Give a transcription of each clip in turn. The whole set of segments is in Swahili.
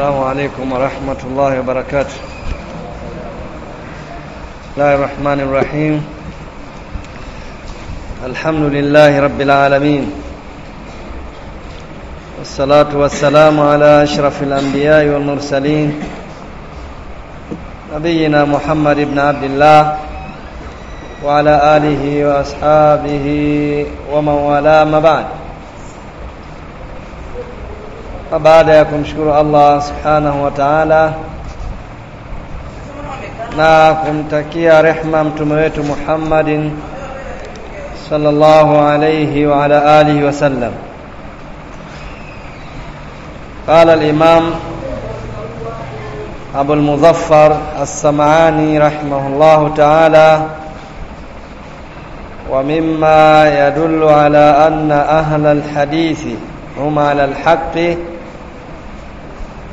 السلام عليكم ورحمة الله وبركاته. بسم الله الرحمن الرحيم. الحمد لله رب العالمين. والصلاة والسلام على أشرف الأنبياء والمرسلين. نبينا محمد بن عبد الله وعلى آله وأصحابه ومن والاه. ما بعد. Baada ya kumshukuru Allah subhanahu wa ta'ala na kumtakia rehma mtume wetu Muhammadin sallallahu alayhi wa ala alihi wa sallam قال الإمام أبو المظفر السمعاني رحمه الله تعالى ومما يدل على أن أهل الحديث هم على الحق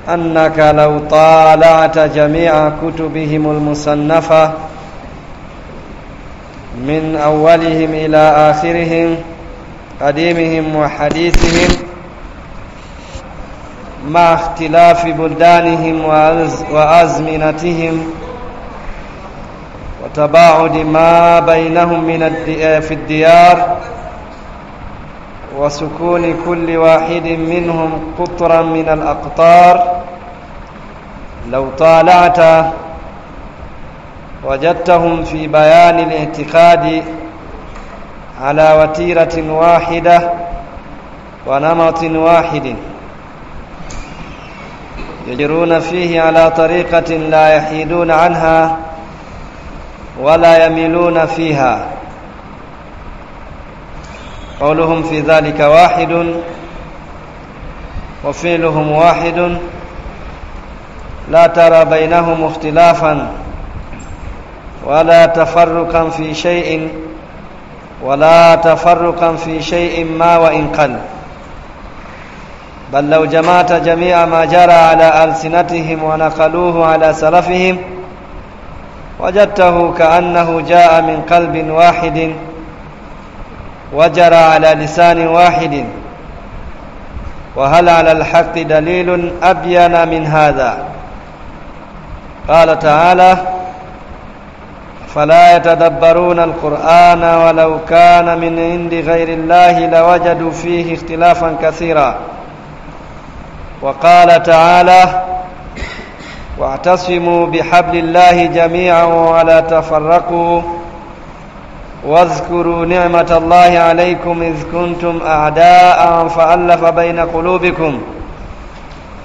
أنك لو طالعت جميع كتبهم المصنفة من أولهم إلى آخرهم قديمهم وحديثهم مع اختلاف بلدانهم وأزمنتهم وتباعد ما بينهم من في الديار وسكون كل واحد منهم قطرا من الأقطار. لو طالعت وجدتهم في بيان الاعتقاد على وتيرة واحدة ونمط واحد. يجرون فيه على طريقة لا يحيدون عنها ولا يميلون فيها. قولهم في ذلك واحد وفعلهم واحد. لا ترى بينهم اختلافا ولا تفرقا في شيء ولا تفرقا في شيء ما وإن قل. بل لو جمعت جميع ما جرى على ألسنتهم ونقلوه على سلفهم وجدته كأنه جاء من قلب واحد. وجرى على لسان واحد. وهل على الحق دليل أبين من هذا؟ قال تعالى فلا يتدبرون القرآن ولو كان من عند غير الله لوجدوا فيه اختلافا كثيرا. وقال تعالى واعتصموا بحبل الله جميعا ولا تفرقوا واذكروا نعمة الله عليكم إذ كنتم أعداء فألف بين قلوبكم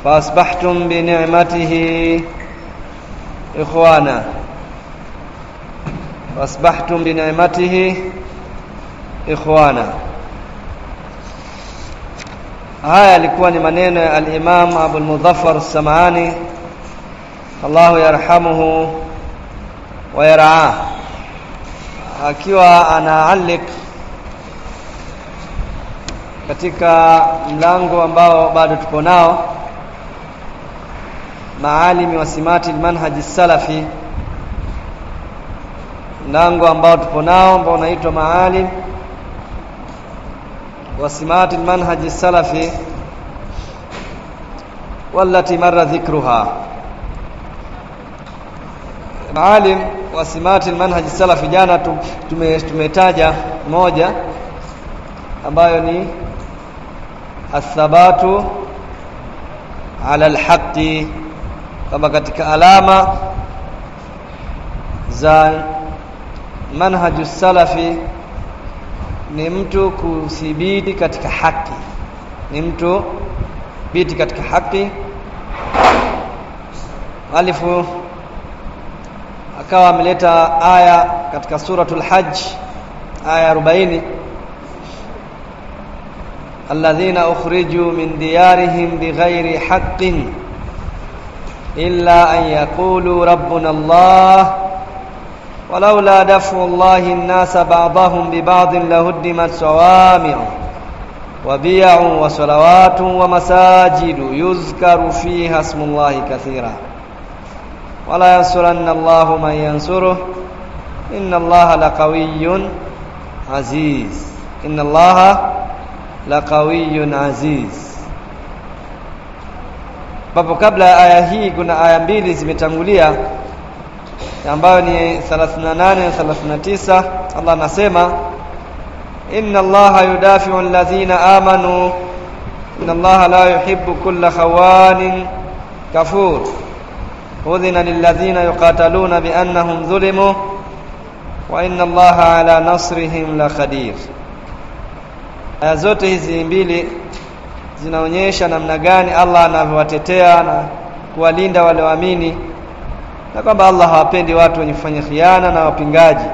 فأصبحتم بنعمته إخوانا. فأصبحتم بنعمته إخوانا. maneno ya al-Imam Abu al-Mudhaffar as-Sam'ani Allahu yarhamuhu wa yar'ah akiwa anaalik katika mlango ambao bado tupo nao maalimi wa simati almanhaji salafi mlango ambao tupo nao ambao unaitwa maalim wa simati almanhaji salafi wallati marra dhikruha. Maalim wa simati manhaji salafi jana tumetaja moja ambayo ni athabatu ala alhaqi kama katika alama za manhaju salafi ni mtu kuthibiti katika haki ni mtu biti katika haki. Alifu akawa ameleta aya katika suratul hajj aya 40 alladhina ukhriju min diyarihim bighairi haqqin illa an yaqulu rabbuna allah ولولا دفع الله الناس بعضهم ببعض لهدمت صوامع وبيع وصلوات ومساجد يذكر فيها اسم الله كثيرا ولا ينصرن الله من ينصره إن الله لقوي عزيز إن الله لقوي عزيز ambapo kabla ya aya hii kuna aya mbili zimetangulia ambayo ni 38 na 39 Allah anasema inna allaha yudafi'u alladhina amanu inna allaha la yuhibbu kulla khawanin kafur udhina lilladhina yuqataluna biannahum ظلموا wa inna allaha ala nasrihim la qadir aya zote hizi mbili zinaonyesha namna gani Allah anavyowatetea na kuwalinda wale waamini na kwamba Allah hawapendi watu wenye kufanya khiana na wapingaji.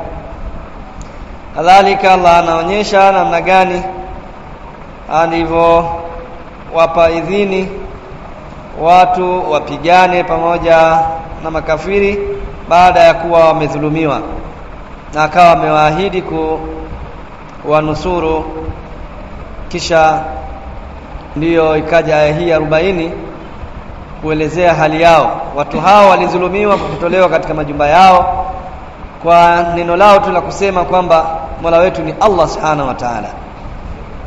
Kadhalika Allah anaonyesha namna gani alivyowapa idhini watu wapigane pamoja na makafiri baada ya kuwa wamedhulumiwa. Na akawa amewaahidi kuwanusuru kisha ndiyo ikaja aya hii arobaini kuelezea hali yao. Watu hao walizulumiwa kwa kutolewa katika majumba yao. Kwa neno lao tu la kusema kwamba Mola wetu ni Allah Subhanahu wa Ta'ala.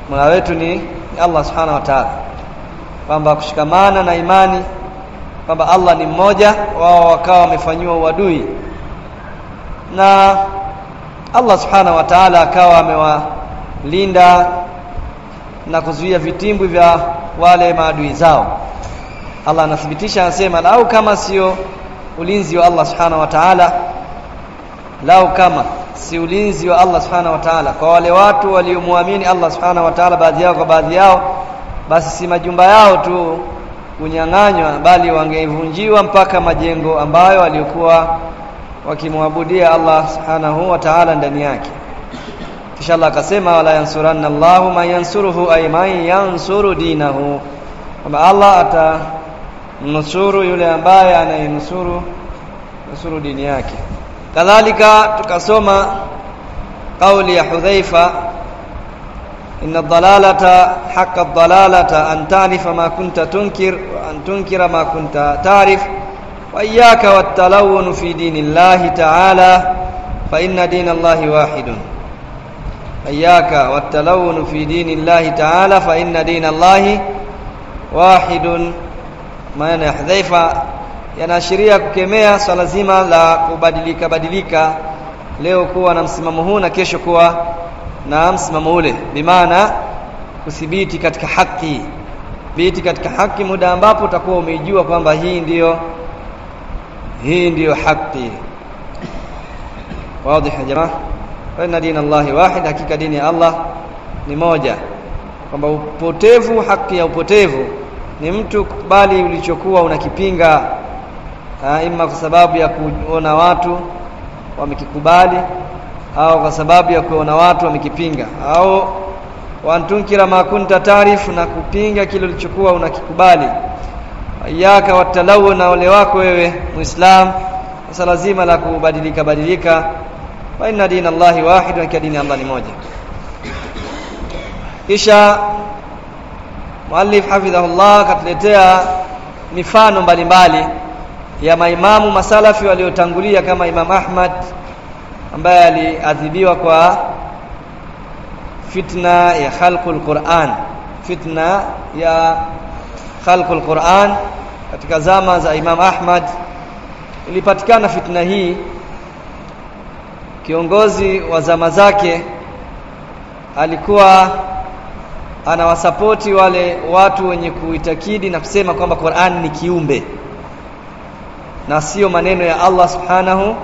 Mola wetu ni Allah Subhanahu wa Ta'ala kwamba kushikamana na imani kwamba Allah ni mmoja wao wakawa wamefanyiwa uadui. Na Allah Subhanahu wa Ta'ala akawa amewalinda na kuzuia vitimbwi vya wale maadui zao. Allah anathibitisha anasema lau kama sio ulinzi wa Allah Subhanahu wa Ta'ala lau kama si ulinzi wa Allah Subhanahu wa Ta'ala. Kwa wale watu waliomwamini Allah Subhanahu wa Ta'ala baadhi yao kwa baadhi yao basi si majumba yao tu kunyang'anywa bali wangevunjiwa mpaka majengo ambayo waliokuwa wakimwabudia Allah Subhanahu wa Ta'ala ndani yake. Kisha Allah akasema wala yansuranna Allahu man yansuruhu ay man yansuru dinahu. Kwamba Allah atamnusuru yule ambaye anayenusuru nusuru dini yake. Kadhalika tukasoma kauli ya Hudhaifa inna dhalalata haqqa dhalalata an ta'rifa ma kunta tunkir wa an tunkira ma kunta ta'rif wa iyyaka wat-talawun fi dinillahi ta'ala fa inna dinallahi wahidun iyyaka wat-talawun fi dinillahi ta'ala fa inna dinallahi wahidun maana ya Hudhaifa yanaashiria kukemea swala zima la kubadilika badilika leo kuwa na msimamo huu na kesho kuwa na msimamo ule. Bimaana kuthibiti katika haki. Biti katika haki muda ambapo utakuwa umeijua kwamba hii ndiyo hii ndiyo haki. Wazi jamaa. Inna dina Allahi wahid hakika dini ya Allah ni moja. Kwamba upotevu haki ya upotevu ni mtu kubali ulichokuwa unakipinga. Ima kwa sababu ya kuona watu wamekikubali au kwa sababu ya kuona watu wamekipinga au wantunkira ma kunta taarifu na kupinga kile ulichokuwa unakikubali. Iyaka watalau na ole wako wewe muislam sasa lazima la kubadilika badilika. Wa inna dina Allahi wahid wa dini Allah ni moja. Kisha muallif hafidhahullah katuletea mifano mbalimbali ya maimamu masalafi waliotangulia kama Imam Ahmad ambaye aliadhibiwa kwa fitna ya khalqul Qur'an. Fitna ya khalqul Qur'an katika zama za Imam Ahmad. Ilipatikana fitna hii. Kiongozi wa zama zake alikuwa anawasapoti wale watu wenye kuitakidi na kusema kwamba Qur'an ni kiumbe na sio maneno ya Allah Subhanahu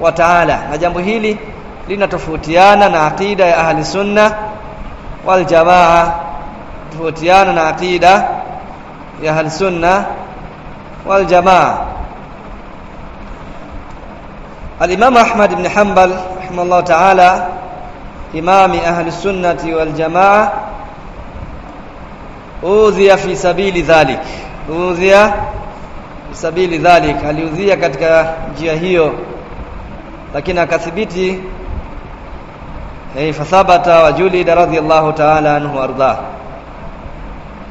wa Ta'ala. Na jambo hili linatofautiana na aqida ya ahli sunna wal jamaa tofautiana na aqida ya ahli sunna wal jamaa. al-Imam Ahmad ibn Hanbal rahimahullah ta'ala imami ahli sunnati wal jamaa udhiya fi sabili dhalik udhiya fi sabili dhalik aliudhia katika njia hiyo lakini akathibiti hey, fathabata wa julida radhiyallahu ta'ala anhu arda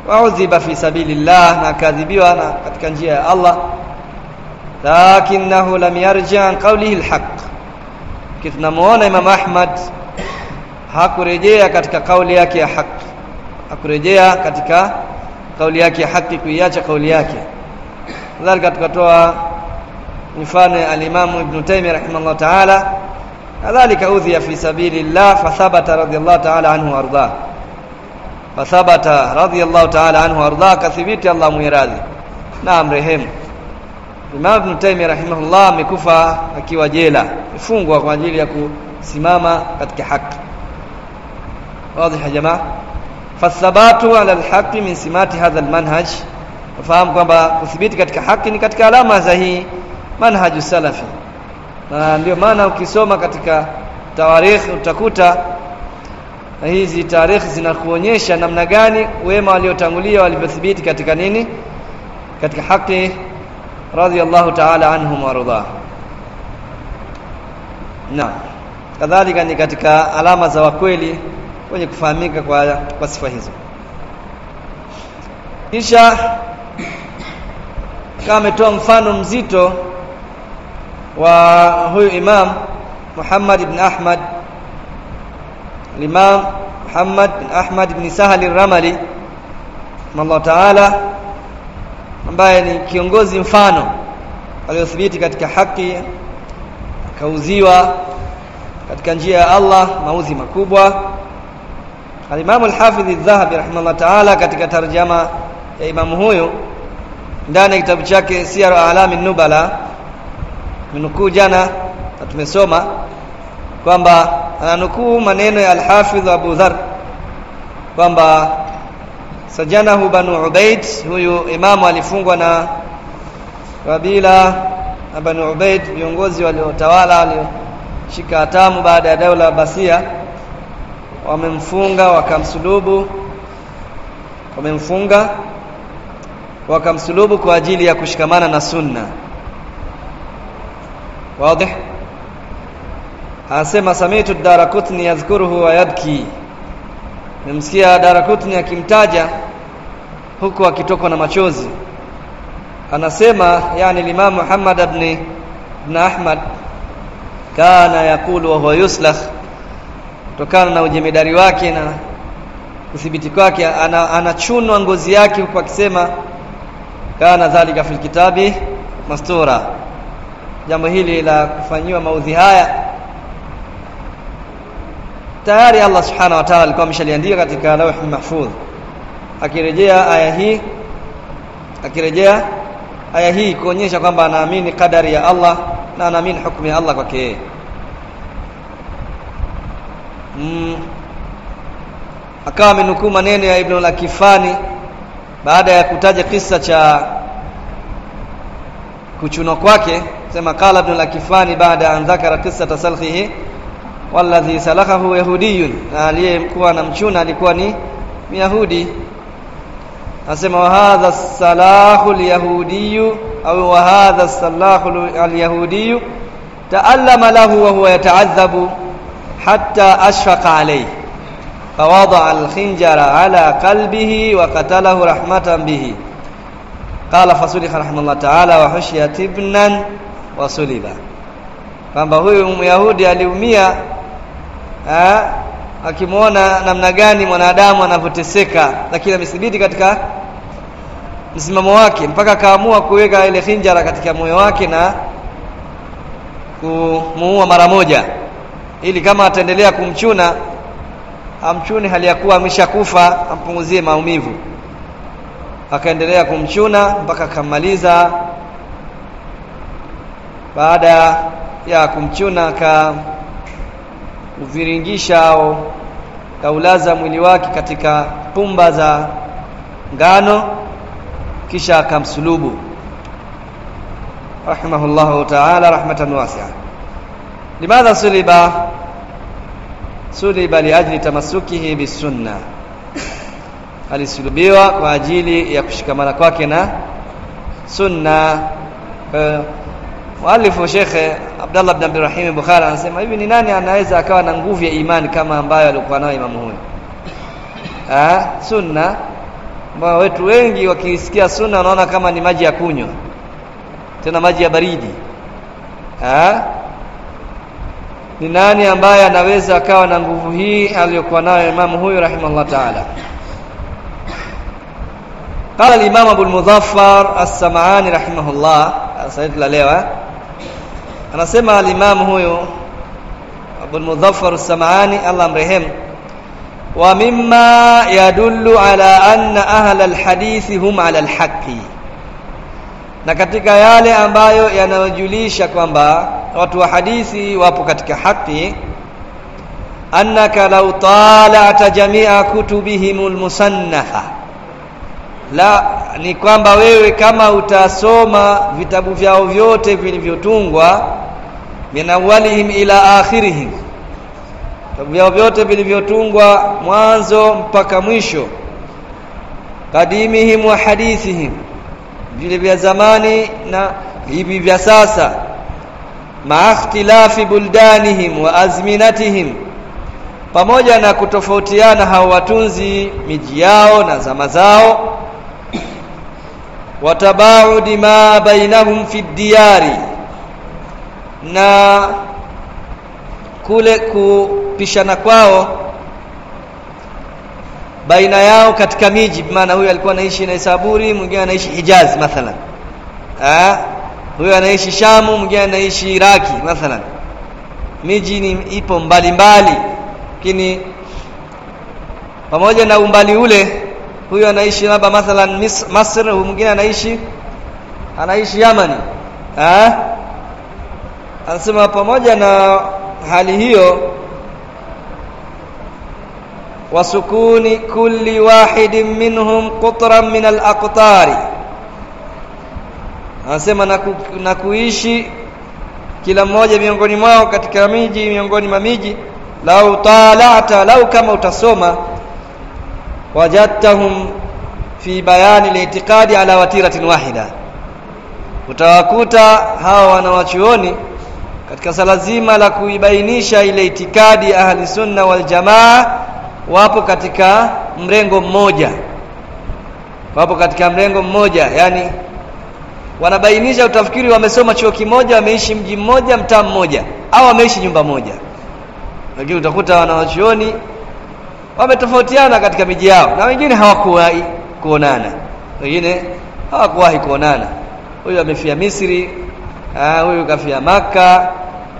wa udhiba fi sabilillah na kadhibiwa na katika njia ya Allah. Lakinahu lam yarja an qawlihi alhaq. Kitnamuona Imam Ahmad hakurejea katika kauli yake ya haki hakurejea katika kauli yake ya haki kuiacha kauli yake. Kadhalika tukatoa mifano ya alimamu ibn Taymiyyah rahimahullah ta'ala. Kadhalika udhiya fi sabilillah fathabata radiyallahu ta'ala anhu fa fathabata radiyallahu ta'ala anhu arda kathibiti Allah muiradhi naam rehemu. Imam Ibn Taymiyyah rahimahullah amekufa akiwa jela. Mfungwa kwa ajili ya kusimama katika haki. Wazi ya jamaa fathabatu ala alhaqi min simati hadha almanhaj. Fahamu kwamba kuthibiti katika haki ni katika alama za hii manhaju salafi. Na ndio maana ukisoma katika tawarikh utakuta hizi tarehe zinakuonyesha namna gani wema waliotangulia walivyothibiti katika nini? Katika haki radhiallahu ta'ala anhum warda na kadhalika ni katika alama za wakweli wenye kufahamika kwa, kwa sifa hizo. Kisha kama ametoa mfano mzito wa huyu imam Muhammad ibn Ahmad Imam Muhammad bin Ahmad ibn Sahal al-Ramali Allah Ta'ala ambaye ni kiongozi mfano aliyothibiti katika haki akauziwa katika njia ya Allah mauzi makubwa. Al-Imam Al-Hafidh Adh-Dhahabi rahimahullah ta'ala katika tarjama ya imamu huyo ndani ya kitabu chake Siyar A'lam an-Nubala minukuu jana na tumesoma kwamba ananukuu maneno ya Al-Hafidh Abu Dharr kwamba sajanahu banu Ubaid huyu imamu alifungwa na kabila banu Ubaid viongozi waliotawala walioshika hatamu baada ya daula basia wamemfunga wakamsulubu wamemfunga wakamsulubu kwa ajili ya kushikamana na sunna wazi anasema samitu darakutni yadhkuruhu wa yabki. Nimsikia darakutni akimtaja huku akitokwa na machozi. Anasema yani limamu Muhammad ibn ibn Ahmad kana yaqulu wa huwa yuslakh kutokana na ujemedari wake na kuthibiti kwake anachunwa ana ngozi yake huku akisema kana dhalika fil kitabi mastura jambo hili la kufanyiwa maudhi haya. Tayari Allah subhanahu wa ta'ala alikuwa ameshaliandika katika lawh mahfudh akirejea aya hii akirejea aya hii kuonyesha kwamba anaamini kadari ya Allah na anaamini hukumu ya Allah kwake yeye. Mm. akawa amenukuu maneno ya Ibn al-Akifani baada ya kutaja kisa cha kuchunwa kwake sema qala Ibn al-Akifani baada an dhakara qissa tasalkhihi walladhi salakahu yahudiyun aliyekuwa anamchuna alikuwa ni myahudi anasema wa hadha salahu al-yahudiyyu au wa hadha salahu al-yahudiyyu ta'allama lahu wa huwa yata'adhabu hatta ashfaqa alayhi فوضع الخنجر على قلبه وقتله رحمة به qala fasulika rahimahullah ta'ala wa hushiya tibnan wa suliba kwamba huyu myahudi aliumia akimwona namna gani mwanadamu anavyoteseka lakini amethibiti katika msimamo wake mpaka akaamua kuweka ile hinjara katika moyo wake na kumuua mara moja ili kama ataendelea kumchuna amchuni hali ya kuwa ameshakufa ampunguzie maumivu akaendelea kumchuna mpaka akamaliza. Baada ya kumchuna akauviringisha au kaulaza mwili wake katika pumba za ngano kisha akamsulubu. Rahimahullahu ta'ala rahmatan wasi'a. Limadha suliba? Suliba liajli tamassukihi bisunna alisulubiwa kwa ajili ya kushikamana kwake na sunna. Muallifu shekhe Abdallah ibn Abdurrahim Bukhari anasema hivi ni nani anaweza akawa na nguvu ya imani kama ambayo alikuwa nayo imamu huyo? Ah sunna. Ambao wetu wengi wakisikia sunna wanaona kama ni maji ya kunywa tena maji ya baridi. Ah ni nani ambaye anaweza akawa na nguvu hii aliyokuwa nayo imamu huyu rahimahullah taala Qala al-Imam Abu al-Mudhaffar As-Sam'ani rahimahullah, sasa leo anasema al-Imam huyu Abu al-Mudhaffar As-Sam'ani على mrehemu wa mimma yadullu على anna na katika yale ambayo yanayojulisha kwamba watu wa hadithi wapo katika haki annaka law tala'ta jami'a kutubihim al-musannafa la ni kwamba wewe kama utasoma vitabu vyao vyote vilivyotungwa min awalihim ila akhirihim. Vitabu vyao vyote vilivyotungwa mwanzo mpaka mwisho. Kadimihim wa hadithihim. Vile vya zamani na hivi vya sasa. Maakhtilafi buldanihim wa azminatihim. Pamoja na kutofautiana hao watunzi miji yao na zama zao watabaudi ma bainahum fi diyari na kule kupishana kwao baina yao katika miji maana huyu alikuwa anaishi na Isaburi mwingine anaishi Hijaz mathalan. Eh, huyu anaishi Shamu mwingine anaishi Iraki mathalan. Miji ni ipo mbalimbali mbali lakini pamoja na umbali ule huyu anaishi labda mathalan Masr huyu mwingine anaishi anaishi Yamani eh? anasema pamoja na hali hiyo wasukuni kulli wahidin minhum qutran min al-aqtari anasema na, ku, na kuishi kila mmoja miongoni mwao katika miji miongoni mwa miji lau talata lau kama utasoma wajadtahum fi bayani al-i'tiqadi ala watiratin wahida utawakuta hawa wanawachuoni katika sala zima la kuibainisha ile itikadi ahli sunna wal jamaa wapo katika mrengo mmoja. Wapo katika mrengo mmoja yani wanabainisha utafikiri wamesoma chuo kimoja wameishi mji mmoja mtaa mmoja au wameishi nyumba moja. Lakini utakuta wanawachuoni wametofautiana katika miji yao na wengine hawakuwahi kuonana wengine hawakuwahi kuonana huyu amefia Misri ah, huyu kafia maka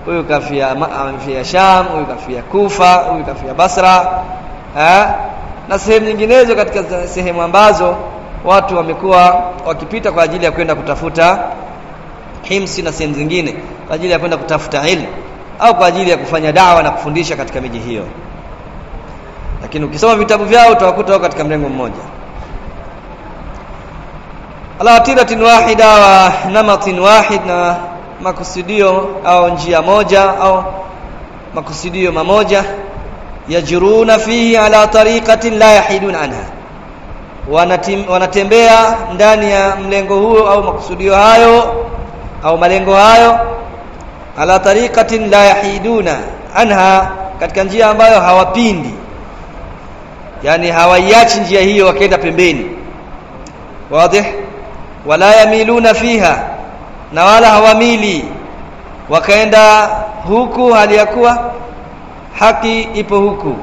huyu kafia amefia Sham huyu kafia Kufa huyu kafia Basra ha? na sehemu nyinginezo katika sehemu ambazo watu wamekuwa wakipita kwa ajili ya kwenda kutafuta himsi na sehemu zingine kwa ajili ya kwenda kutafuta ilmu au kwa ajili ya kufanya dawa na kufundisha katika miji hiyo lakini ukisoma vitabu vyao utawakuta wao katika mlengo mmoja. Ala tiratin wahida wa namatin wahid na makusudio au njia moja au makusudio mamoja yajruna fihi ala tariqatin la yahidun anha. Wanatim, wanatembea ndani ya mlengo huo au makusudio hayo au malengo hayo ala tariqatin la yahiduna anha katika njia ambayo hawapindi yani hawaiachi njia hiyo wakaenda pembeni. Wazi wala yamiluna fiha na wala hawamili. Wakaenda huku hali ya kuwa haki ipo huku.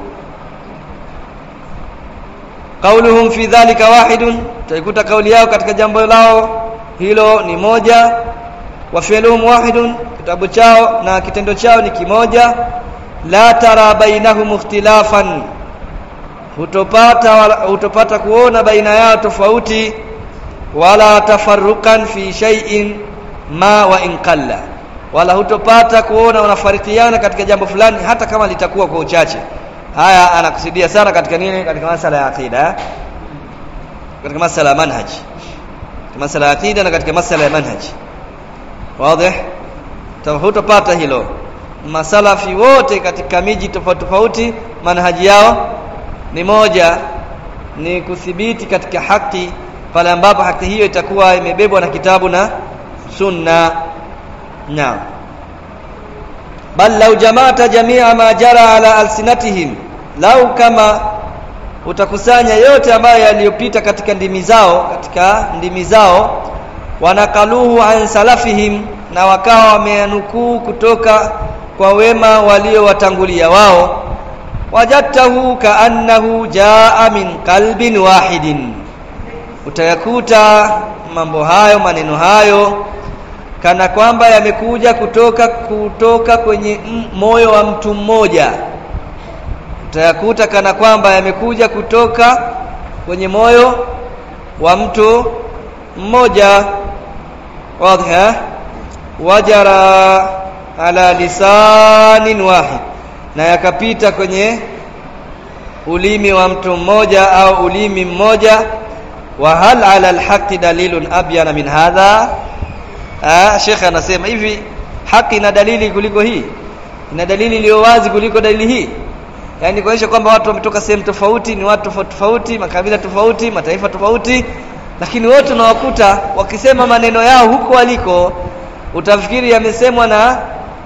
Qauluhum fi dhalika wahidun taikuta kauli yao katika jambo lao hilo ni moja. Wa fi'luhum wahidun kitabu chao na kitendo chao ni kimoja. La tara bainahum ikhtilafan hutopata hutopata kuona baina yao tofauti wala tafarrukan fi shay'in ma wa in qalla. Wala hutopata kuona wanafarikiana katika jambo fulani hata kama litakuwa kwa uchache. Haya anakusudia sana katika nini? Katika masala ya aqida katika masala ya manhaj. Katika masala ya aqida na katika masala ya manhaj. Wazi? Hutopata hilo. Masalafi wote katika miji tofauti tofauti manhaji yao ni moja ni kuthibiti katika haki pale ambapo haki hiyo itakuwa imebebwa na kitabu na sunna. Naam. Bal law jama'ata jami'a ma jara ala alsinatihim lau kama utakusanya yote ambayo yaliyopita katika ndimi zao katika ndimi zao wanakaluhu an salafihim na wakawa wameanukuu kutoka kwa wema waliowatangulia wao wajadtahu kaannahu jaa min qalbin wahidin. Utayakuta mambo hayo maneno hayo kana kwamba yamekuja kutoka kutoka kwenye moyo wa mtu mmoja. Utayakuta kana kwamba yamekuja kutoka kwenye moyo wa mtu mmoja. Wadha wajara ala lisanin wahid na yakapita kwenye ulimi wa mtu mmoja au ulimi mmoja wa hal ala alhaqi dalilun abyana min hadha. Ah shekhe anasema hivi haki ina dalili kuliko hii? Ina dalili iliyo wazi kuliko dalili hii? Yani kuonyesha kwamba watu wametoka sehemu tofauti ni watu tofauti tofauti makabila tofauti mataifa tofauti lakini wote unawakuta wakisema maneno yao huko waliko utafikiri yamesemwa na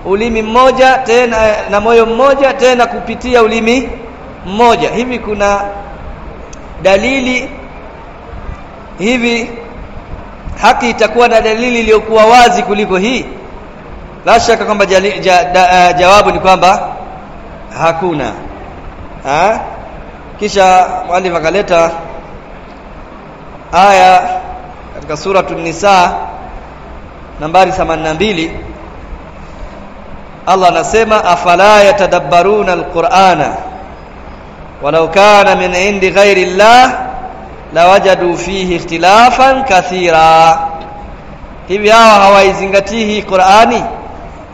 ulimi mmoja tena na moyo mmoja tena kupitia ulimi mmoja. Hivi kuna dalili hivi? Haki itakuwa na dalili iliyokuwa wazi kuliko hii? La shaka kwamba ja, uh, jawabu ni kwamba hakuna. Ha? kisha mwalimu akaleta aya katika sura nisa nambari 82 Allah anasema afala yatadabbaruna alqur'ana walau kana min indi ghairi llah lawajadu fihi ikhtilafan kathira. Hivi hawa hawaizingatii hii Qur'ani?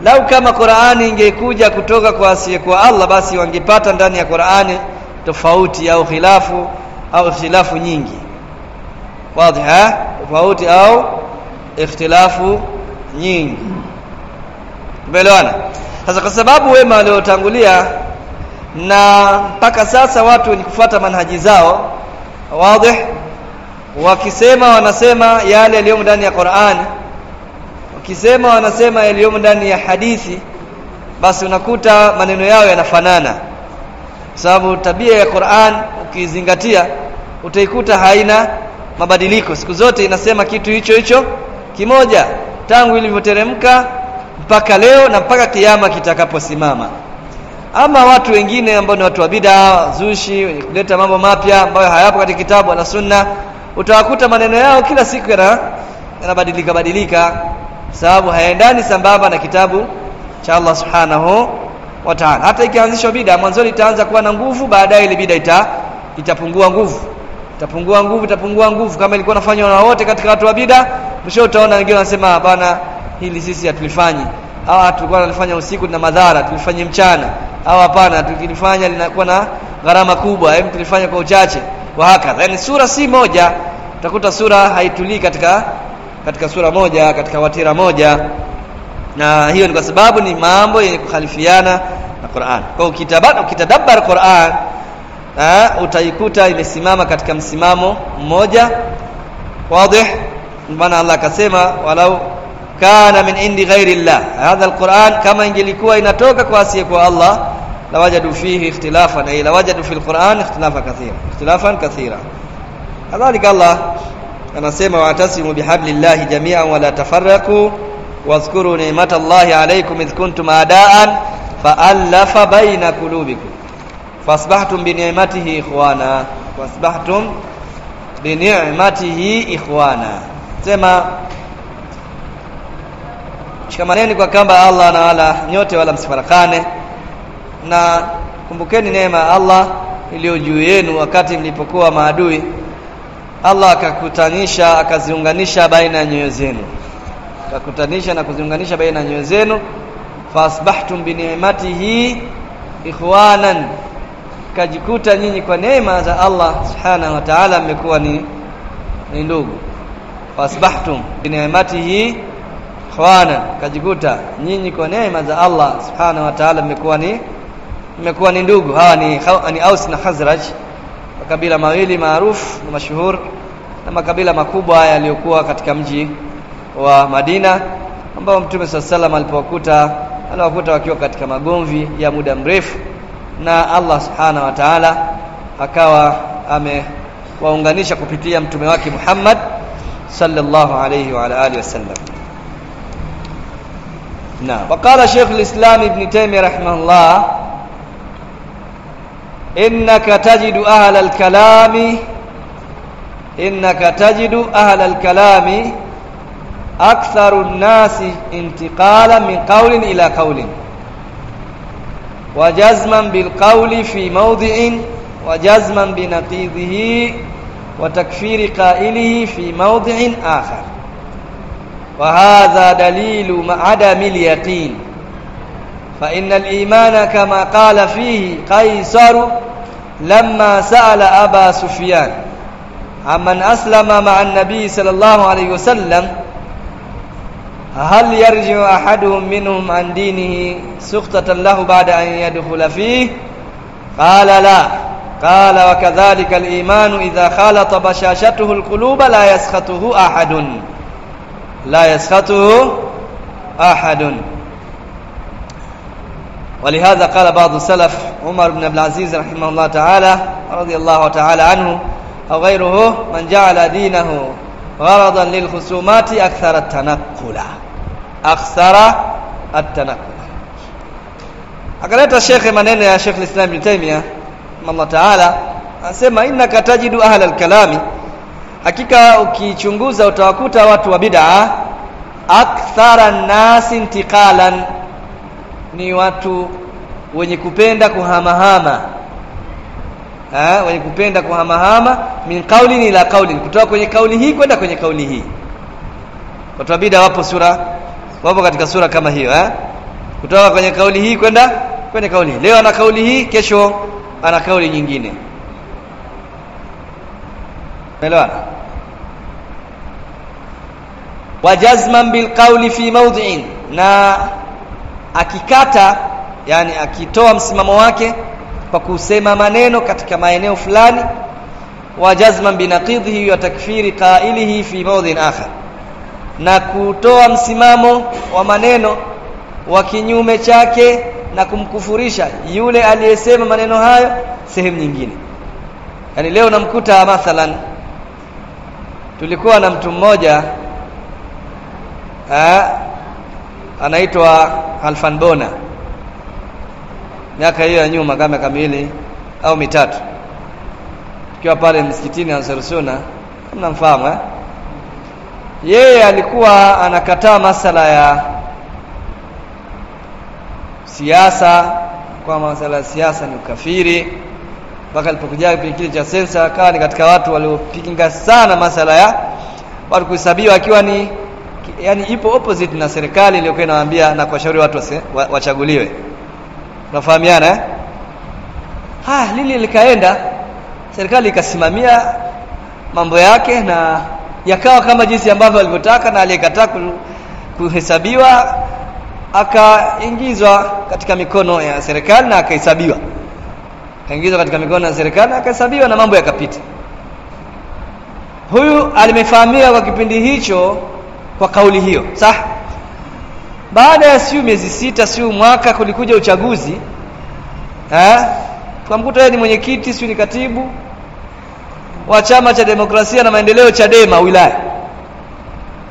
Lau kama Qur'ani ingekuja kutoka kwa asiyekuwa Allah basi wangepata ndani ya Qur'ani tofauti au khilafu au ikhtilafu nyingi. Wazi ha? Tofauti au ikhtilafu nyingi tumeelewana sasa kwa sababu wema waliotangulia na mpaka sasa watu wenye kufuata manhaji zao wazi wakisema wanasema yale yaliyomo ndani ya Qur'an wakisema wanasema yaliyomo ndani ya hadithi basi unakuta maneno yao yanafanana. Sababu tabia ya Qur'an ukizingatia utaikuta haina mabadiliko. Siku zote inasema kitu hicho hicho kimoja. Tangu ilivyoteremka mpaka leo na mpaka kiyama kitakaposimama. Ama watu wengine ambao ni watu wa bid'a zushi kuleta mambo mapya ambayo hayapo katika kitabu na sunna utawakuta maneno yao kila siku yana yanabadilika badilika sababu hayaendani sambamba na kitabu cha Allah subhanahu wa ta'ala. Hata ikianzishwa bid'a mwanzoni itaanza kuwa na nguvu baadaye ile bid'a ita itapungua nguvu. Itapungua nguvu itapungua nguvu. Kama ilikuwa nafanywa na wote katika watu wa bid'a mwisho utaona wengine wanasema hapana hili sisi hatulifanyi hawa tulikuwa tunalifanya usiku na madhara tulifanye mchana. Au hapana tukilifanya linakuwa na gharama kubwa hem tulifanya kwa uchache wa hakadha yani sura si moja utakuta sura haitulii katika katika sura moja katika watira moja. Na hiyo ni kwa sababu ni mambo yenye kukhalifiana na Qur'an. Kwa ukitadabbar Qur'an utaikuta imesimama katika msimamo mmoja wazi maana Allah akasema walau kana min indi ghairi llah hadha alquran kama ingelikuwa inatoka kwa asiye kwa Allah lawajadu fihi ikhtilafan ay lawajadu fil quran ikhtilafan kathira ikhtilafan kathira kadhalika Allah anasema wa'tasimu bihablillahi jami'an wa la tafarraqu واذكروا نعمة الله عليكم إذ كنتم أعداء فألف بين قلوبكم فأصبحتم بنعمته إخوانا فأصبحتم بنعمته إخوانا سما shikamaneni kwa kamba Allah na wala nyote wala msifarakane na kumbukeni neema ya Allah iliyo juu yenu wakati mlipokuwa maadui. Allah akakutanisha akaziunganisha baina ya nyoyo zenu. Akakutanisha na kuziunganisha baina ya nyoyo zenu. Fasbahtum bi ni'matihi ikhwanan. Kajikuta nyinyi kwa neema za Allah subhanahu wa ta'ala mmekuwa ni ni ndugu. Fasbahtum bi ni'matihi ikhwanan kajikuta nyinyi kwa neema za Allah subhanahu wa ta'ala mmekuwa ni mmekuwa ni ndugu. Hawa ni ni Aus na Khazraj makabila mawili maarufu na mashuhur na makabila makubwa yaliyokuwa katika mji wa Madina ambao Mtume swalla alipowakuta aliwakuta wakiwa katika magomvi ya muda mrefu. Na Allah subhanahu wa ta'ala akawa amewaunganisha kupitia mtume wake Muhammad sallallahu alayhi wa alihi wasallam نعم. وقال شيخ الإسلام ابن تيمية رحمه الله إنك تجد أهل الكلام إنك تجد أهل الكلام أكثر الناس انتقالا من قول إلى قول. وجزما بالقول في موضع وجزما بنقيضه وتكفير قائله في موضع آخر. وهذا دليل عدم اليقين. فإن الإيمان كما قال فيه قيصر لما سأل أبا سفيان عمن أسلم مع النبي صلى الله عليه وسلم هل يرجع أحدهم منهم عن دينه سخطة له بعد أن يدخل فيه؟ قال لا. قال وكذلك الإيمان إذا خالط بشاشته القلوب لا يسخطه أحد. لا يسخطه أحد. ولهذا قال بعض السلف عمر بن عبد العزيز رحمه الله تعالى رضي الله تعالى عنه أو غيره من جعل دينه غرضا للخصومات أكثر التنقل. أكثر التنقل. akaleta shekhe maneno ya Sheikh Islam Ibn Taymiyyah Allah Taala anasema innaka tajidu ahla al-kalami hakika ukichunguza utawakuta watu wa bid'a akthara nasi intiqalan ni watu wenye kupenda kuhamahama. Ha, wenye kupenda kuhamahama min qaulin ila qaulin kutoka kwenye kauli hii kwenda kwenye kauli hii. Watu wa bid'a wapo sura wapo katika sura kama hiyo eh kutoka kwenye kauli hii kwenda kwenye kauli leo ana kauli hii kesho ana kauli nyingine elewana wajazman bil qawli fi mawdhi'in na akikata yani akitoa msimamo wake kwa kusema maneno katika maeneo fulani wajazman binaqidhihi wa takfiri qailihi fi mawdhi'in akhar. Na kutoa msimamo wa maneno wa kinyume chake na kumkufurisha yule aliyesema maneno hayo sehemu nyingine. Yani leo namkuta mathalan tulikuwa na mtu mmoja eh anaitwa Alfan Bona. Miaka hiyo ya nyuma kama kamili au mitatu. Tukiwa pale msikitini Ansarusuna mnamfahamu eh? Yeye alikuwa anakataa masala ya siasa kwa masala ya siasa ni ukafiri mpaka alipokuja kipindi kile cha sensa akawa ni katika watu waliopinga sana masala ya watu kuhesabiwa akiwa ni yani ipo opposite na serikali iliyokuwa inawaambia na kuwashauri watu wase, wa, wachaguliwe. Unafahamiana eh? Ha lili likaenda serikali ikasimamia mambo yake na yakawa kama jinsi ambavyo alivyotaka na aliyekataa kuhesabiwa akaingizwa katika mikono ya serikali na akahesabiwa akaingizwa katika mikono ya serikali akahesabiwa na mambo yakapita. Huyu alimefahamia kwa kipindi hicho kwa kauli hiyo. Sah baada ya siu miezi sita siu mwaka kulikuja uchaguzi eh tukamkuta yeye ni mwenyekiti siu ni katibu wa chama cha demokrasia na maendeleo Chadema wilaya.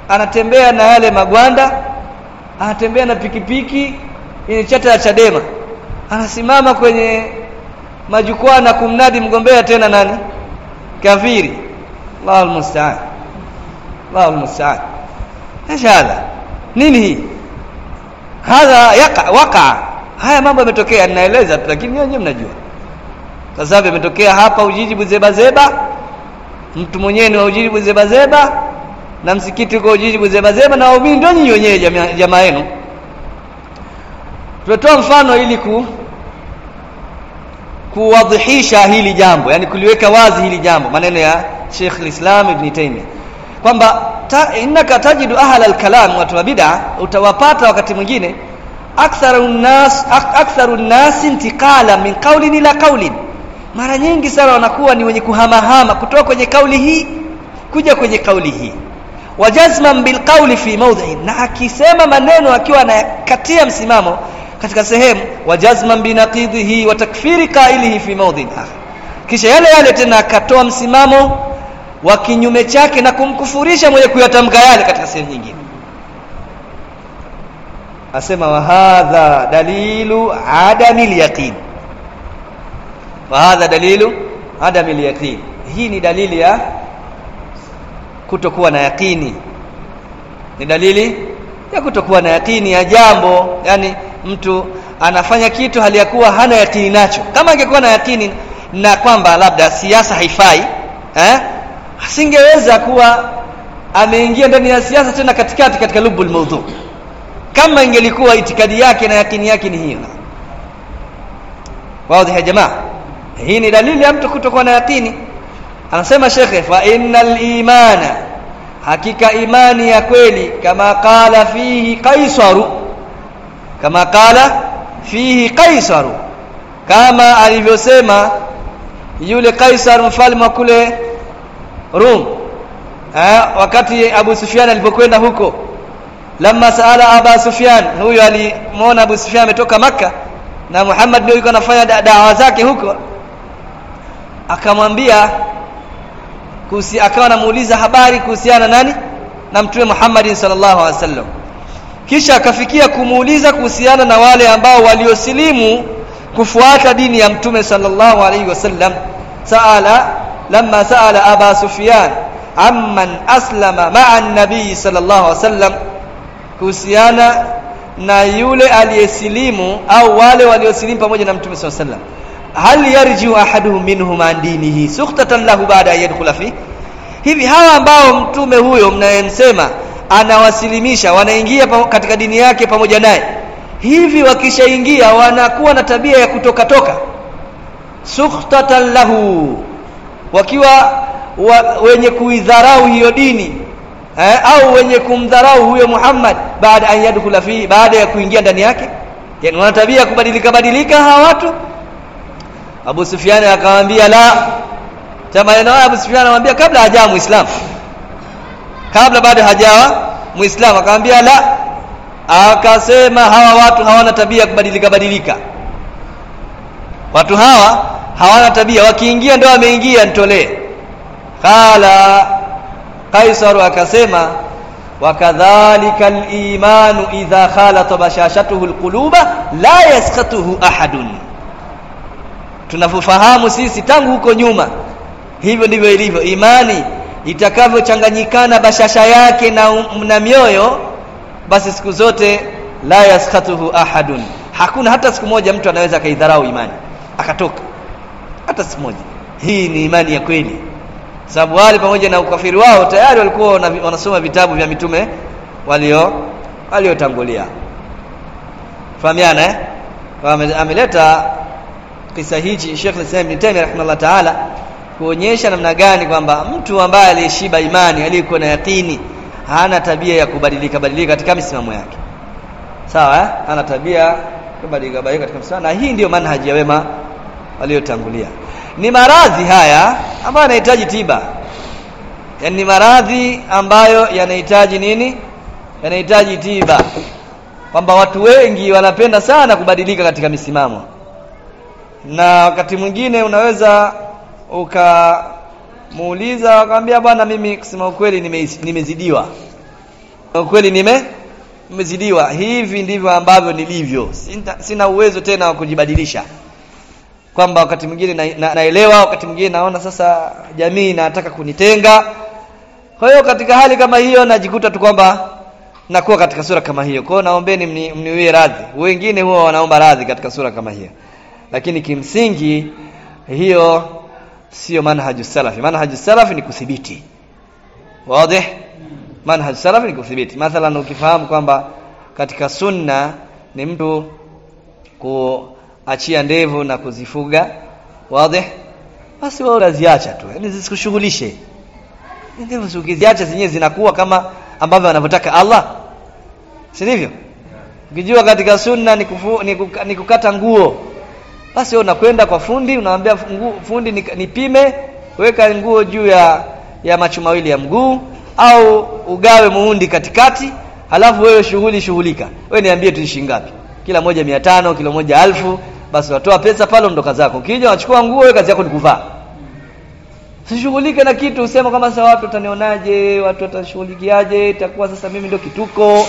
Anatembea na yale magwanda anatembea na pikipiki yenye chata ya Chadema. Anasimama kwenye majukwaa na kumnadi mgombea tena nani kafiri Allahu musta'an Allahu musta'an ايش هذا nini hii hadha yaka waka haya mambo yametokea ninaeleza tu lakini wenyewe mnajua kwa sababu yametokea hapa Ujiji Buzebazeba mtu mwenyewe ni wa Ujiji Buzebazeba na msikiti uko Ujiji Buzebazeba na waumini ndio nyinyi wenyewe jamaa yenu tunatoa mfano ili ku kuwadhihisha hili jambo yani kuliweka wazi hili jambo maneno ya Sheikh al-Islam Ibn Taymiyyah. Kwamba ta, innaka tajidu ahla al-kalam watu wa bid'a utawapata wakati mwingine aktharu nas aktharu nas intiqala min qawlin ila qawlin. Mara nyingi sana wanakuwa ni wenye kuhamahama kutoka kwenye kauli hii kuja kwenye kauli hii. Wajazman bil qawli fi mawdhi'in na akisema maneno akiwa anakatia msimamo katika sehemu wajazman binaqidhihi wa takfiri qailihi fi mawdhin akhar. Kisha yale yale tena akatoa msimamo wa kinyume chake na kumkufurisha mwenye kuyatamka yale katika sehemu nyingine. Asema wa hadha dalilu adami yaqin. Wa hadha dalilu adami yaqin. Hii ni dalili ya kutokuwa na yakini ni dalili ya kutokuwa na yakini ya jambo yani mtu anafanya kitu hali ya kuwa hana yakini nacho. Kama angekuwa na yakini na kwamba labda siasa haifai eh asingeweza kuwa ameingia ndani ya siasa tena katikati katika lubul mawdhu kama ingelikuwa itikadi yake na yakini yake ni hiyo wazi ya jamaa? Hii ni dalili ya mtu kutokuwa na yakini anasema shekhe fa innal imana hakika imani ya kweli kama qala fihi qaisaru kama qala fihi qaisaru. Kama alivyosema yule kaisar mfalme wa kule Rum eh, wakati Abu Sufyan alipokwenda huko. Lamma saala Abu Sufyan huyo alimuona Abu Sufyan ametoka maka na Muhammad ndio yuko anafanya da dawa zake huko. Akamwambia akawa anamuuliza habari kuhusiana nani? Na mtume Muhammad sallallahu alaihi wasallam kisha akafikia kumuuliza kuhusiana na wale ambao waliosilimu kufuata dini ya mtume sallallahu alaihi wasallam. Saala lamma saala aba sufyan amman aslama ma'a an-nabii sallallahu alaihi wasallam kuhusiana na yule aliyesilimu au wale waliosilimu pamoja na mtume sallallahu alaihi wasallam. Hal yarjiu ahaduhum minhum an dinihi sukhtatan lahu baada yadkhula fi? Hivi hawa ambao mtume huyo mnayemsema anawasilimisha wanaingia katika dini yake pamoja naye. Hivi wakishaingia wanakuwa na tabia ya kutoka toka sukhtatan lahu wakiwa wa, wenye kuidharau hiyo dini eh, au wenye kumdharau huyo Muhammad baada an yadkhula fi baada ya kuingia ndani yake. Yani wana tabia ya kubadilika badilika hawa watu. Abu Sufyan akamwambia la haya Abu Sufyan anamwambia kabla hajaa muislamu kabla bado hajawa muislamu akamwambia la. Akasema hawa watu hawana tabia kubadilika badilika. Watu hawa hawana tabia. Wakiingia ndio wameingia nitolee. Qala. Kaisaru akasema wakadhalika al-imanu idha khalata bashashatuhu al-quluba la yasqatuhu ahadun. Tunavyofahamu sisi tangu huko nyuma hivyo ndivyo ilivyo. Imani itakavyochanganyikana bashasha yake na, na mioyo basi siku zote la yaskhatuhu ahadun. Hakuna hata siku moja mtu anaweza akaidharau imani. Akatoka. Hata siku moja. Hii ni imani ya kweli. Sababu wale pamoja na ukafiri wao tayari walikuwa wanasoma vitabu vya mitume walio waliotangulia. Fahamiana eh? Ameleta kisa hichi Sheikh Islam Ibn Taymiyyah rahimahullah ta'ala kuonyesha namna gani kwamba mtu ambaye aliyeshiba imani aliyekuwa na yakini hana tabia ya kubadilika badilika katika misimamo yake. Sawa eh? hana tabia kubadilika badilika katika misimamo. Na hii ndiyo manhaji ya wema waliotangulia ni maradhi haya ambayo yanahitaji tiba. Yani ni maradhi ambayo yanahitaji nini? Yanahitaji tiba. Kwamba watu wengi wanapenda sana kubadilika katika misimamo. Na wakati mwingine unaweza ukamuuliza akamwambia bwana mimi kusema ukweli nimezidiwa. Nime, ukweli nime nimezidiwa. Hivi ndivyo ambavyo nilivyo. Sina, sina uwezo tena wa kujibadilisha. Kwamba wakati mwingine na, na, naelewa wakati mwingine naona sasa jamii inataka kunitenga. Kwa hiyo katika hali kama hiyo najikuta tu kwamba nakuwa katika sura kama hiyo. Kwa hiyo naombeni mni, mniwie radhi. Wengine huwa wanaomba radhi katika sura kama hiyo. Lakini kimsingi hiyo sio manhaju salafi manhaju salafi ni kudhibiti wazi manhaju salafi ni kudhibiti mathalan ukifahamu kwamba katika sunna ni mtu kuachia ndevu na kuzifuga. Wazi basi wewe unaziacha tu. Yani zisikushughulishe. Ndevu ukiziacha zenyewe zinakuwa kama ambavyo anavyotaka Allah. Si ndivyo? Ukijua katika sunna ni, kufu, ni, ni kukata nguo basi wewe unakwenda kwa fundi unamwambia fundi nipime weka nguo juu ya ya macho mawili ya mguu au ugawe muundi katikati halafu wewe shughuli shughulika. Wewe niambie tu shilingi ngapi? Kila moja mia tano kila moja alfu. Basi watoa pesa pale ondoka zako. Ukija unachukua nguo wewe kazi yako ni kuvaa. Sishughulike na kitu usema kama sasa watu watanionaje watu watashughulikiaje itakuwa sasa mimi ndio kituko.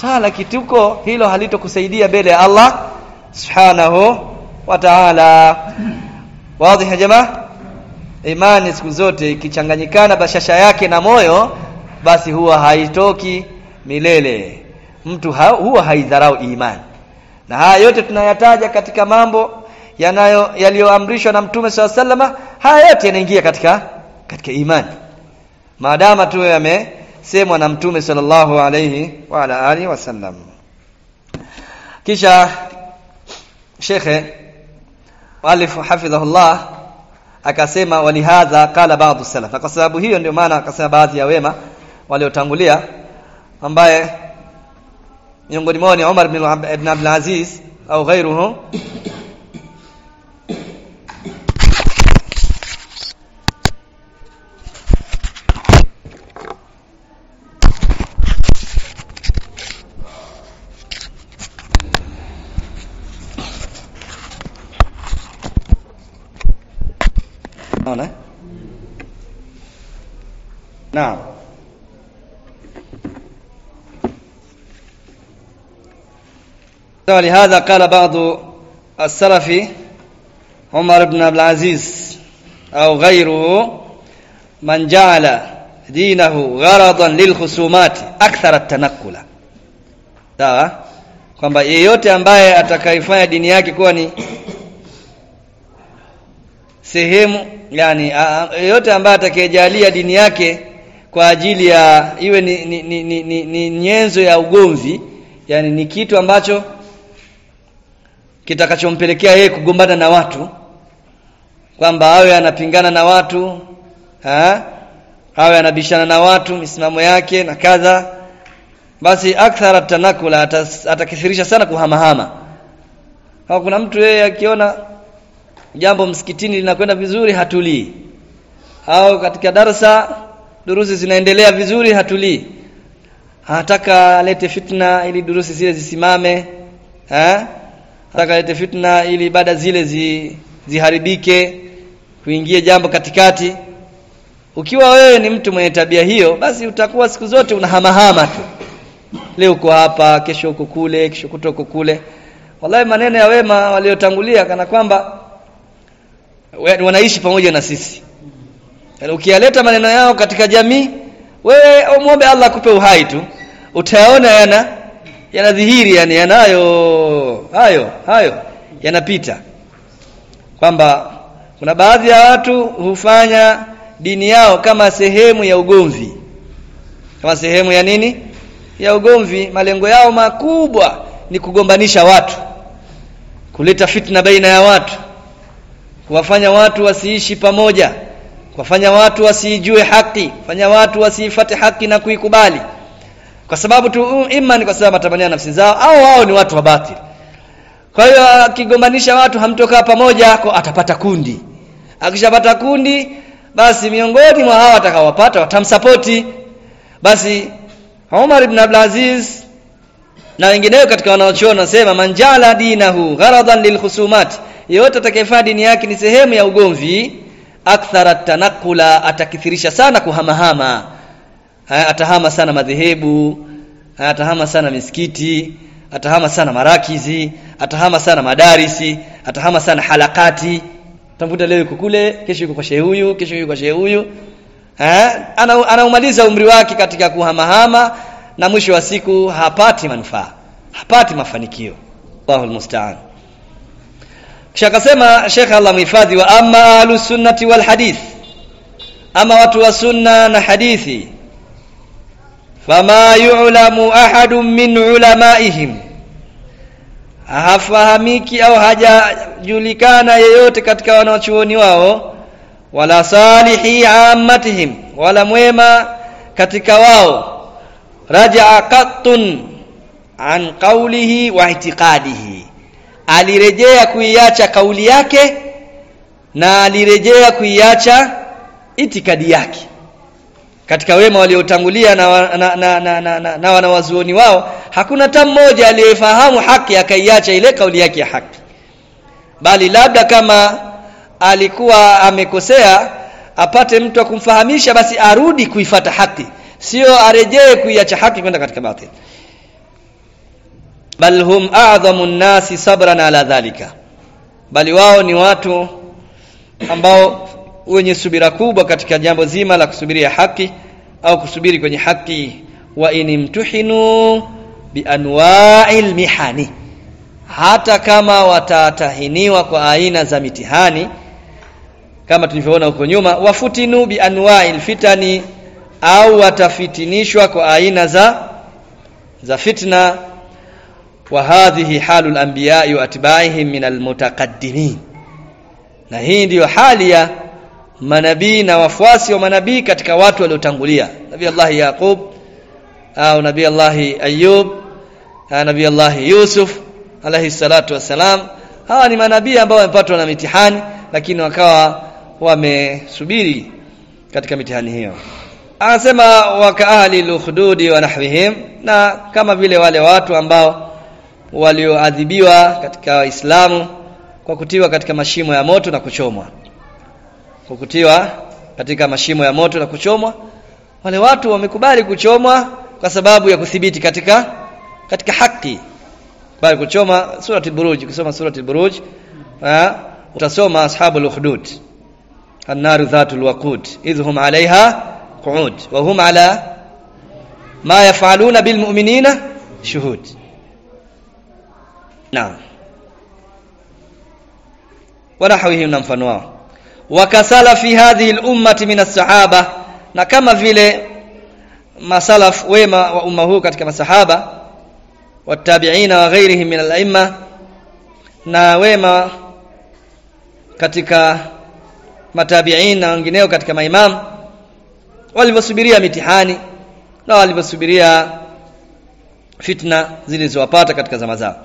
Swala kituko hilo halitokusaidia mbele ya Allah subhanahu wa ta'ala. Wazi ya jamaa? Imani siku zote ikichanganyikana bashasha yake na moyo basi huwa haitoki milele. Mtu ha, huwa haidharau imani. Na haya yote tunayataja katika mambo yanayo yaliyoamrishwa na mtume swalla sallama haya yote yanaingia katika katika imani. Maadama tu yamesemwa na mtume sallallahu alayhi wa ala alihi wasallam. Kisha shekhe alif hafidhahullah akasema walihadha qala baadhi salaf. Kwa sababu hiyo ndio maana akasema baadhi ya wema waliotangulia ambaye miongoni mwao ni Umar ibn Abdul Aziz au ghairuhu Naam. ولهذا قال بعض السلف عمر بن عبد العزيز أو غيره من جعل دينه غرضا للخصومات أكثر التنقل sawa kwamba yeyote ambaye atakaifanya dini yake kuwa ni sehemu yani yeyote ambaye atakayejalia dini yake kwa ajili ya iwe ni, ni, ni, ni, ni, ni nyenzo ya ugomvi yani ni kitu ambacho kitakachompelekea yeye kugombana na watu kwamba awe anapingana na watu ha? awe anabishana na watu misimamo yake na kadha basi akthara tanakula atakithirisha sana kuhamahama kama kuna mtu yeye akiona jambo msikitini linakwenda vizuri hatulii au katika darasa durusi zinaendelea vizuri hatulii. Anataka alete fitna ili durusi zile zisimame eh anataka alete fitna ili ibada zile zi, ziharibike kuingie jambo katikati. Ukiwa wewe ni mtu mwenye tabia hiyo basi utakuwa siku zote unahamahama tu. Leo uko hapa kesho uko kule kesho kuto uko kule. Wallahi maneno ya wema waliotangulia kana kwamba wanaishi pamoja na sisi yani ukiyaleta maneno yao katika jamii wewe muombe Allah akupe uhai tu. Utayaona yana yanadhihiri yani yanayo hayo hayo yanapita. Kwamba kuna baadhi ya watu hufanya dini yao kama sehemu ya ugomvi. Kama sehemu ya nini? Ya ugomvi. Malengo yao makubwa ni kugombanisha watu kuleta fitna baina ya watu kuwafanya watu wasiishi pamoja kuwafanya watu wasijue haki kufanya watu wasifate haki na kuikubali. Kwa sababu tu ima ni kwa sababu matamanio nafsi zao au wao ni watu wa batili kwa hiyo akigombanisha watu hamtokaa pamoja kwa atapata kundi. Akishapata kundi basi miongoni mwa hao atakawapata watamsapoti. Basi Umar ibn Abdul Aziz na wengineo katika wanaochuoni wanasema manjala dinahu gharadan lilkhusumat. Yote atakayefanya dini yake ni sehemu ya ugomvi akthara tanakula atakithirisha sana kuhamahama. Atahama sana madhehebu atahama sana misikiti atahama sana marakizi atahama sana madarisi atahama sana halakati. Tamkuta leo yuko kule kesho yuko kwa shehe huyu kesho yuko kwa shehe huyu. Ana anaumaliza umri wake katika kuhamahama na mwisho wa siku hapati manufaa hapati mafanikio. Allahu musta'an kisha akasema Sheikh Allah mhifadhi wa amma ahlus sunnati wal hadith. Ama watu wa sunna na hadithi. Fama yu'lamu ahadun min ulamaihim. Hafahamiki au hajajulikana yeyote katika wanachuoni wao wala salihi ammatihim wala mwema katika wao. Rajaa qattun an qawlihi wa i'tiqadihi alirejea kuiacha kauli yake na alirejea kuiacha itikadi yake. Katika wema waliotangulia na, na, na, na, na, na, na wanawazuoni wao hakuna hata mmoja aliyefahamu haki akaiacha ile kauli yake ya haki. Bali labda kama alikuwa amekosea apate mtu akumfahamisha basi arudi kuifata haki. Sio arejee kuiacha haki kwenda katika batil bal hum a'dhamu nasi sabran ala dhalika. Bali wao ni watu ambao wenye subira kubwa katika jambo zima la kusubiria haki au kusubiri kwenye haki. Wa inimtuhinu bianwa'il mihani. Hata kama watatahiniwa kwa aina za mitihani kama tulivyoona huko nyuma wafutinu bianwa'il fitani au watafitinishwa kwa aina za za fitna wa hadhihi halul anbiya'i wa atba'ihim min almutaqaddimin na hii ndiyo hali ya manabii na wafuasi wa manabii katika watu waliotangulia. Nabii Allah Yaqub au nabii Allah Ayub nabii Allah Yusuf alayhi salatu wassalam. Hawa ni manabii ambao wamepatwa na mitihani lakini wakawa wamesubiri katika mitihani hiyo. Anasema wakaahli ahli al-ukhdudi wa nahwihim na kama vile wale watu ambao walioadhibiwa katika Waislamu kwa kutiwa katika mashimo ya moto na kuchomwa kwa kutiwa katika mashimo ya moto na kuchomwa wale watu wamekubali kuchomwa kwa sababu ya kuthibiti katika katika haki bali kuchoma surati buruj kusoma surati buruj utasoma ashabul ukhdud النار ذات الوقود إذ هم عليها قعود وهم على ما يفعلون بالمؤمنين شهود Naam. Wanahawihim na mfano wao. Wakasala fi hadhihi al-ummati min as-sahaba na kama vile masalaf wema wa umma huu katika masahaba watabiina wa ghairihim min al na wema katika matabiin na wengineo katika maimam walivyosubiria mitihani na walivyosubiria fitna zilizowapata katika zama zao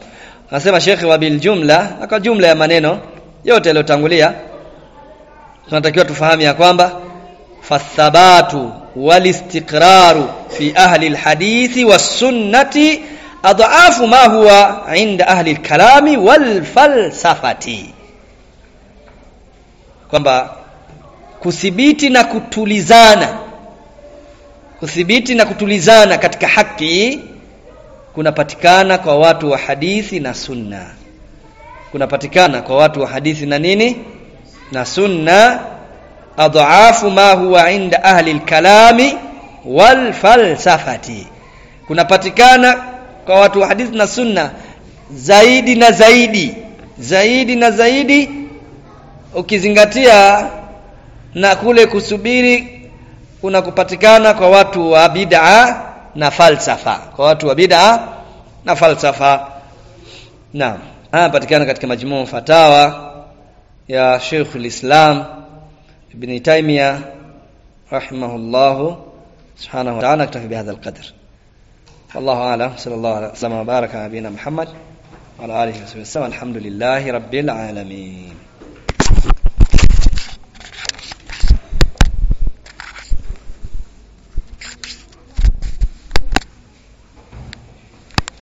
anasema shekhi wa bil jumla kwa jumla ya maneno yote yaliyotangulia. Tunatakiwa tufahamu ya kwamba fathabatu walistiqraru fi ahli alhadithi was-sunnati adhafu ma huwa inda ahli alkalami walfalsafati, kwamba kuthibiti na kutulizana kuthibiti na kutulizana katika haki kunapatikana kwa watu wa hadithi na sunna. Kunapatikana kwa watu wa hadithi na nini? Na sunna. Adhaafu ma huwa inda ahli alkalami walfalsafati kunapatikana kwa watu wa hadithi na sunna zaidi na zaidi. Zaidi na zaidi ukizingatia na kule kusubiri kuna kupatikana kwa watu wa bid'a na falsafa kwa watu wa bid'a na falsafa naam haya patikana katika majmuu fatawa ya Sheikh al-Islam Ibn Taymiyyah rahimahullah subhanahu wa ta'ala naktafi bihadha al-qadr صلى الله عليه وسلم وبارك على نبينا محمد وعلى اله وصحبه وسلم الحمد لله رب العالمين